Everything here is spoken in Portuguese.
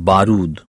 barudo